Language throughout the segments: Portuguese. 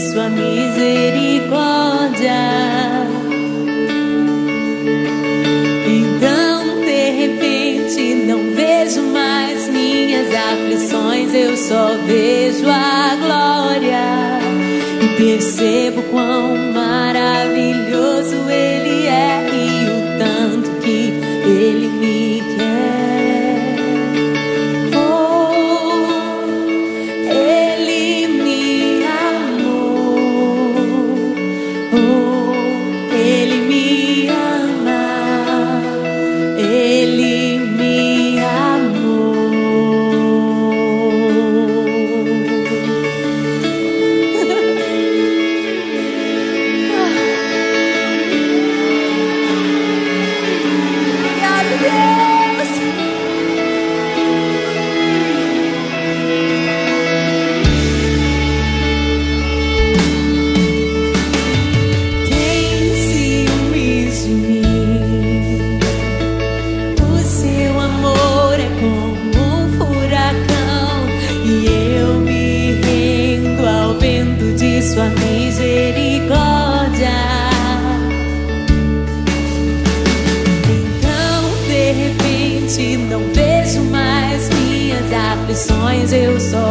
sua misericórdia. Então, de repente, não vejo mais minhas aflições, eu só vejo a glória e percebo quão Oh. noite não vejo mais minhas aflições, eu só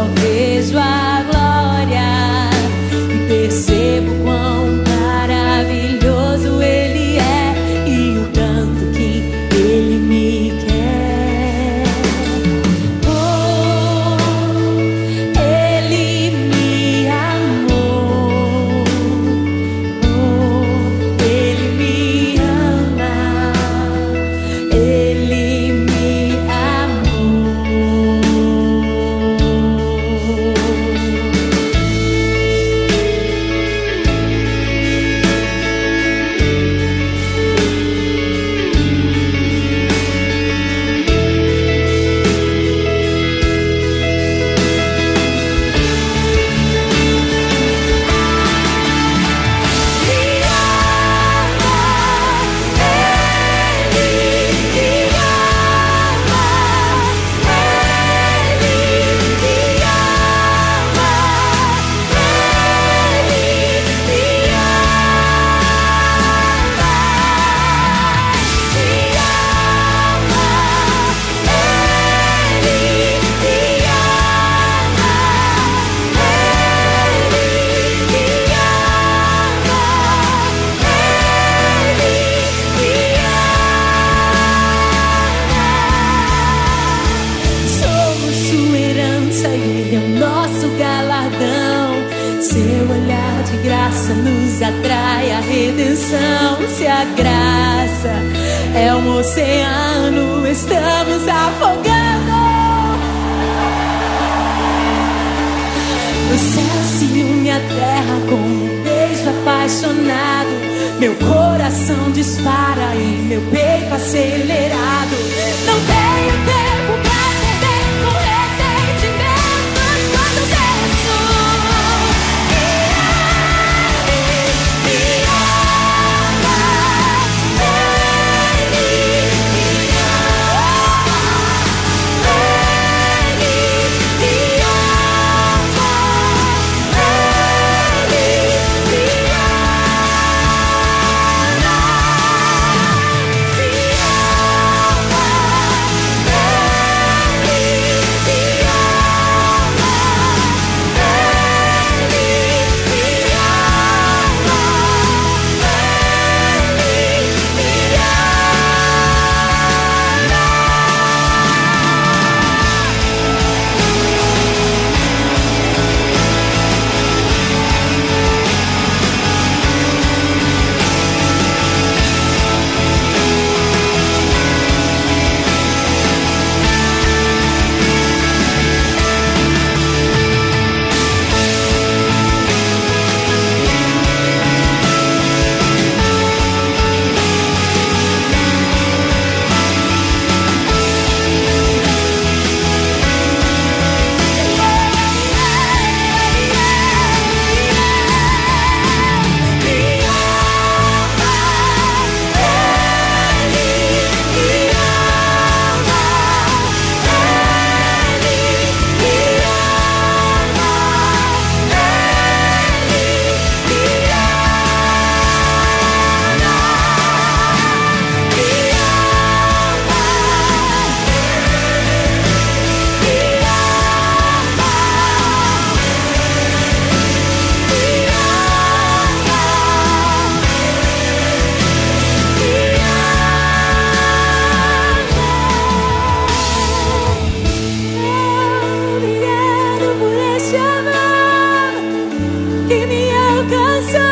graça nos atrai a redenção. Se a graça é um oceano, estamos afogando. O céu se une à terra com um beijo apaixonado. Meu coração dispara e meu peito acelerado. Não tem e me alcançou.